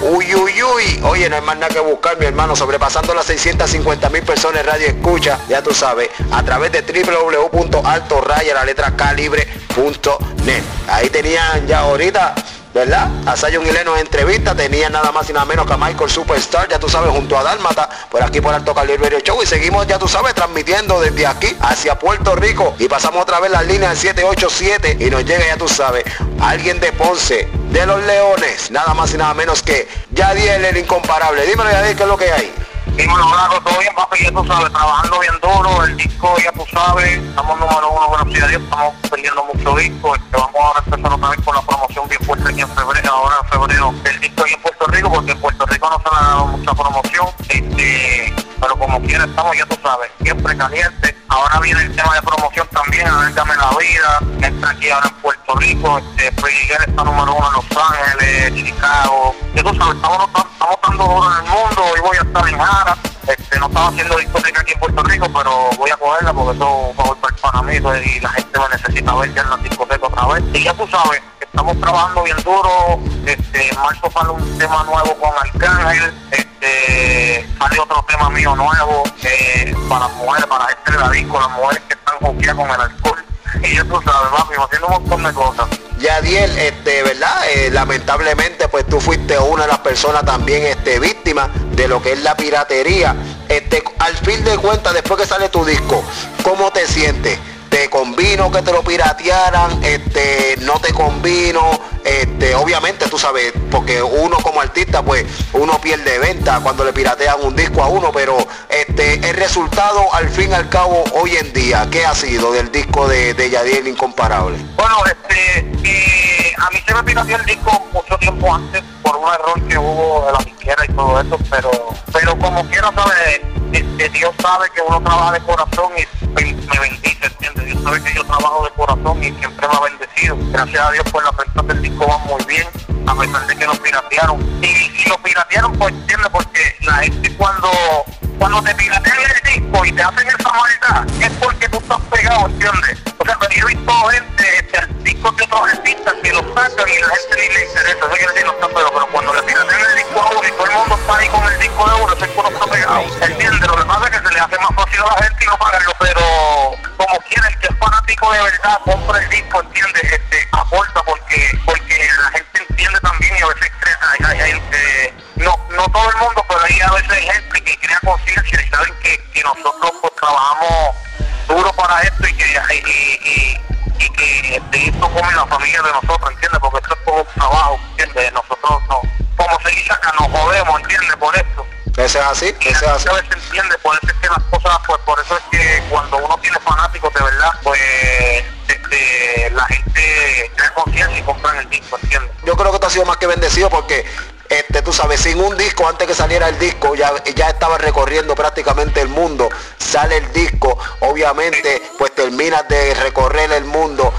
Uy, uy, uy. Oye, no hay más nada que buscar, mi hermano. Sobrepasando las 650 mil personas radio escucha, ya tú sabes, a través de www.altoraya, la letra calibre.net. Ahí tenían ya ahorita ¿verdad? A Sayon Hileno en entrevista, tenía nada más y nada menos que a Michael Superstar, ya tú sabes, junto a Dálmata, por aquí por Alto Calibre Show. Y seguimos, ya tú sabes, transmitiendo desde aquí hacia Puerto Rico. Y pasamos otra vez la línea del 787 y nos llega, ya tú sabes, alguien de Ponce, de los Leones, nada más y nada menos que Yadiel el incomparable. Dímelo, Yadiel, ¿qué es lo que hay? Dímelo, todo bien, papi, ya tú sabes, trabajando bien duro, el disco, ya tú sabes, estamos número uno, gracias a Dios, estamos vendiendo mucho disco, este, vamos a empezar otra vez con la promoción bien fuerte en febrero, ahora en febrero, el disco ahí en Puerto Rico, porque en Puerto Rico no se le ha dado mucha promoción, este, pero como quiera estamos, ya tú sabes, siempre caliente. Ahora viene el tema de promoción también, a dame la vida, entra aquí ahora en Puerto Rico, este, Miguel está número uno en Los Ángeles, Chicago, ya tú sabes, estamos, estamos dando duro en el mundo, hoy voy a estar en Jara, este, no estaba haciendo discoteca aquí en Puerto Rico, pero voy a cogerla porque eso va a volver para mí y la gente me necesita ver ya en la discoteca otra vez. Y ya tú sabes, estamos trabajando bien duro, este, marzo sale un tema nuevo con Arcángel, este, sale otro tema mío nuevo eh, para mujeres, para gente de la disco, las mujeres que están confiadas con el alcohol. Y ya tú sabes, papi, haciendo un montón de cosas. Yadiel, este, ¿verdad? Eh, lamentablemente, pues tú fuiste una de las personas también este, víctimas de lo que es la piratería. Este, al fin de cuentas, después que sale tu disco, ¿cómo te sientes? Te convino que te lo piratearan, este, no te convino, este, obviamente tú sabes, porque uno como artista, pues uno pierde venta cuando le piratean un disco a uno, pero este, el resultado al fin y al cabo hoy en día, ¿qué ha sido del disco de, de Yadiel Incomparable? Bueno, este, eh, a mí se me pirateó el disco mucho tiempo antes por un error que hubo de la izquierda y todo eso, pero, pero como quiero saber, Dios sabe que uno trabaja de corazón y me bendice, ¿entiendes? Dios sabe que yo trabajo de corazón y siempre me ha bendecido. Gracias a Dios, pues la ventas del disco va muy bien, a pesar de que lo piratearon. Y, lo piratearon, pues, ¿entiendes? Porque la gente cuando cuando te piratean el disco y te hacen esa maldad, es porque tú estás pegado, ¿entiendes? O sea, yo he visto gente, este, discos de otros artistas que lo sacan y la gente ni le interesa, eso decir no está pero, pero cuando le piratean el disco a uno y todo el mundo está ahí con el disco de uno, es que uno está pegado. Compra el disco, ¿entiendes? Este, aporta porque, porque la gente entiende también y a veces hay, hay, hay, eh, no, no todo el mundo, pero hay a veces gente que crea conciencia y saben que, que nosotros pues, trabajamos duro para esto y que y, y, y que de esto come la familia de nosotros, ¿entiendes? Porque esto es todo un trabajo, ¿entiendes? Nosotros no, como se dice acá, nos jodemos, ¿entiendes? Ese es así, ese es así. Entiende, por eso es que las cosas, pues por eso es que cuando uno tiene fanáticos de verdad, pues este, la gente crea conciencia y compran el disco, ¿entiendes? Yo creo que esto ha sido más que bendecido porque este, tú sabes, sin un disco, antes que saliera el disco, ya, ya estaba recorriendo prácticamente el mundo. Sale el disco, obviamente, pues terminas de recorrer el mundo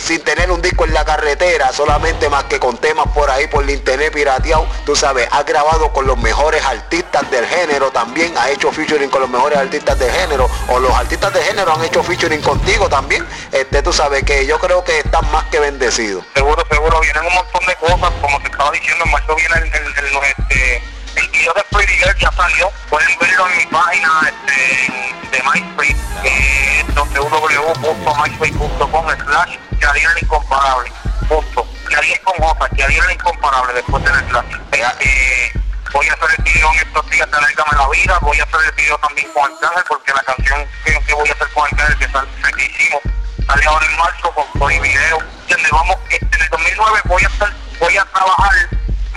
sin tener un disco en la carretera, solamente más que con temas por ahí, por el internet pirateado. Tú sabes, has grabado con los mejores artistas del género también, ha hecho featuring con los mejores artistas del género, o los artistas de género han hecho featuring contigo también. Este, tú sabes que yo creo que están más que bendecidos. Seguro, seguro, vienen un montón de cosas, como te estaba diciendo, en marzo viene el, el, el, este, el de Pretty Girl ya salió, pueden verlo en mi página este, de MySpace, eh, www.myspace.com slash Yadiel Incomparable, punto, Yadiel con J, Yadiel Incomparable, después del slash. Este, voy a hacer el video en estos días de Alérgame la Vida, voy a hacer el video también con Arcángel, porque la canción que, que voy a hacer con Arcángel, que, sal, que hicimos, sale ahora en marzo con todo el video. ¿Entiendes? Vamos, este, en el 2009 voy a hacer, voy a trabajar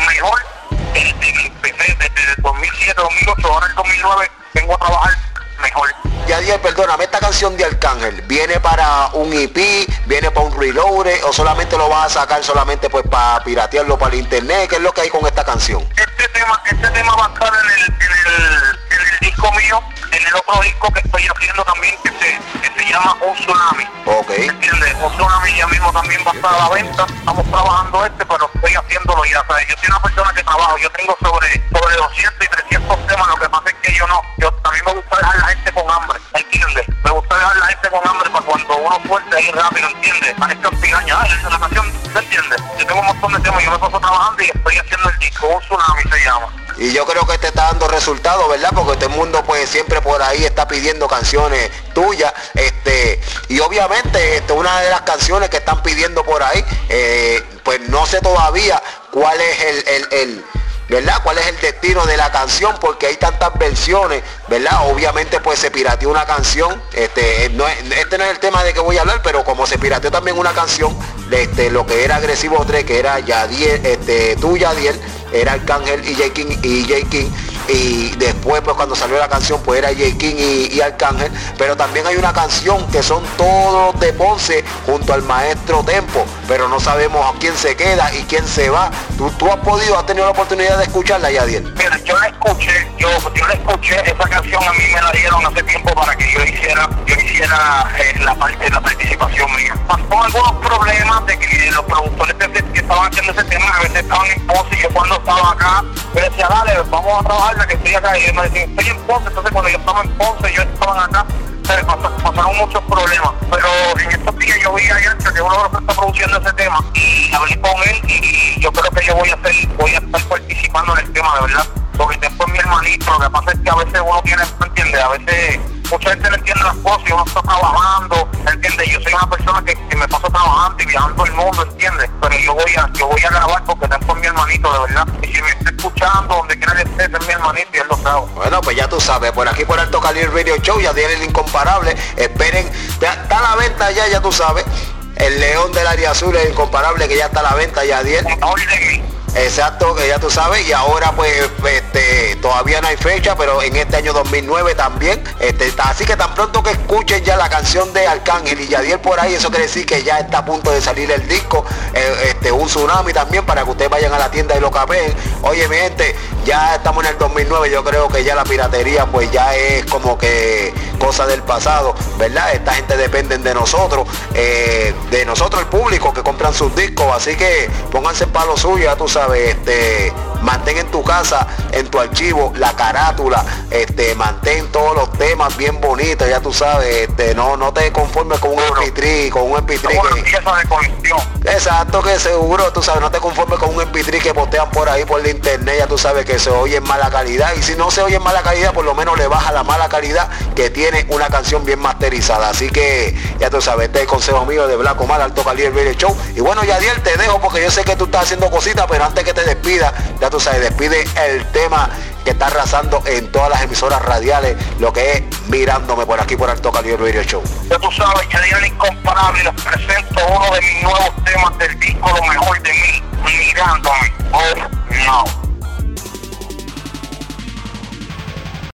mejor desde, desde, desde el 2007, 2008, ahora el 2009 vengo a trabajar perdóname, esta canción de Arcángel, ¿viene para un EP, viene para un reload o solamente lo vas a sacar solamente pues para piratearlo para el internet? ¿Qué es lo que hay con esta canción? Este tema, este tema va a estar en el, en el, en el disco mío, en el otro disco que estoy haciendo también que se, que se llama Un Tsunami. Ok. ¿Entiendes? Un Tsunami ya mismo también va a estar a la venta. Estamos trabajando este, pero estoy haciéndolo ya. ¿sabes? Yo soy una persona que trabajo, yo tengo sobre, sobre 200 y 300 temas, lo que pasa es que yo no, yo también me gusta dejar la gente cuando uno suelta ahí rápido, ¿entiendes? Para esta piraña, ay, la canción, ¿te entiendes? Yo tengo un montón de temas, yo me paso trabajando y estoy haciendo el disco, un tsunami se llama. Y yo creo que te está dando resultados, ¿verdad? Porque todo el mundo pues siempre por ahí está pidiendo canciones tuyas. Este, y obviamente este, una de las canciones que están pidiendo por ahí, eh, pues no sé todavía cuál es el, el, el ¿verdad? ¿Cuál es el destino de la canción? Porque hay tantas versiones, ¿verdad? Obviamente pues se pirateó una canción, este no es, este no es el tema de que voy a hablar, pero como se pirateó también una canción, este, lo que era Agresivo 3, que era Yadiel, este, tú Yadiel, era Arcángel y J. King y J. King y después pues cuando salió la canción pues era J. King y, Arcángel. Pero también hay una canción que son todos de Ponce junto al maestro Tempo. Pero no sabemos a quién se queda y quién se va. Tú, tú has podido has tenido la oportunidad de escucharla Yadiel mira yo la escuché yo, yo la escuché esa canción a mí me la dieron hace tiempo para que yo hiciera yo hiciera eh, la parte la participación mía. Pasó algunos problemas de que los productores que, estaban haciendo ese tema a veces estaban en Ponce y yo cuando estaba acá yo decía dale vamos a trabajar que estoy acá y me decían, estoy en Ponce, entonces cuando yo estaba en Ponce, yo estaba acá, se pasaron muchos problemas, pero en estos días yo vi a Yancha que uno de los que está produciendo ese tema y hablé con él y yo creo que yo voy a hacer, voy a estar participando en el tema, de verdad, porque después mi hermanito, lo que pasa es que a veces uno tiene, ¿entiendes? A veces mucha gente no entiende las cosas y uno está trabajando, ¿entiendes? Yo soy una persona que, me paso trabajando y viajando por el mundo, ¿entiendes? Pero yo voy a, yo voy a grabar porque tengo mi hermanito, de verdad. Y si me está escuchando, donde quiera que esté, es mi hermanito y él lo sabe. Bueno, pues ya tú sabes, por aquí por Alto Calibre Radio Show, ya tiene el incomparable. Esperen, está a la venta ya, ya tú sabes. El león del área azul es incomparable que ya está a la venta ya 10. Exacto, que ya tú sabes, y ahora pues este, todavía no hay fecha, pero en este año 2009 también. Este, así que tan pronto que escuchen ya la canción de Arcángel y Yadiel por ahí, eso quiere decir que ya está a punto de salir el disco, eh, este, un tsunami también para que ustedes vayan a la tienda y lo capeen. Oye mi gente, ya estamos en el 2009, yo creo que ya la piratería pues ya es como que cosa del pasado, ¿verdad? Esta gente depende de nosotros, eh, de nosotros el público que compran sus discos, así que pónganse para lo suyo, tú sabes este, mantén en tu casa, en tu archivo, la carátula, este, mantén todos los temas bien bonitos, ya tú sabes, este, no, no te conformes con un MP3, con un MP3 Exacto, que seguro, tú sabes, no te conformes con un MP3 que postean por ahí por la internet, ya tú sabes que se oye en mala calidad, y si no se oye en mala calidad, por lo menos le baja la mala calidad que tiene una canción bien masterizada. Así que, ya tú sabes, este es el consejo mío de Blanco Mal, Alto Calibre Show. Y bueno, Yadiel, te dejo porque yo sé que tú estás haciendo cositas, pero antes que te despida, ya tú sabes, despide el tema que está arrasando en todas las emisoras radiales, lo que es mirándome por aquí por Alto Calibre Radio Show. Ya tú sabes, ya día incomparable, les presento uno de mis nuevos temas del disco Lo Mejor de mí, mirándome.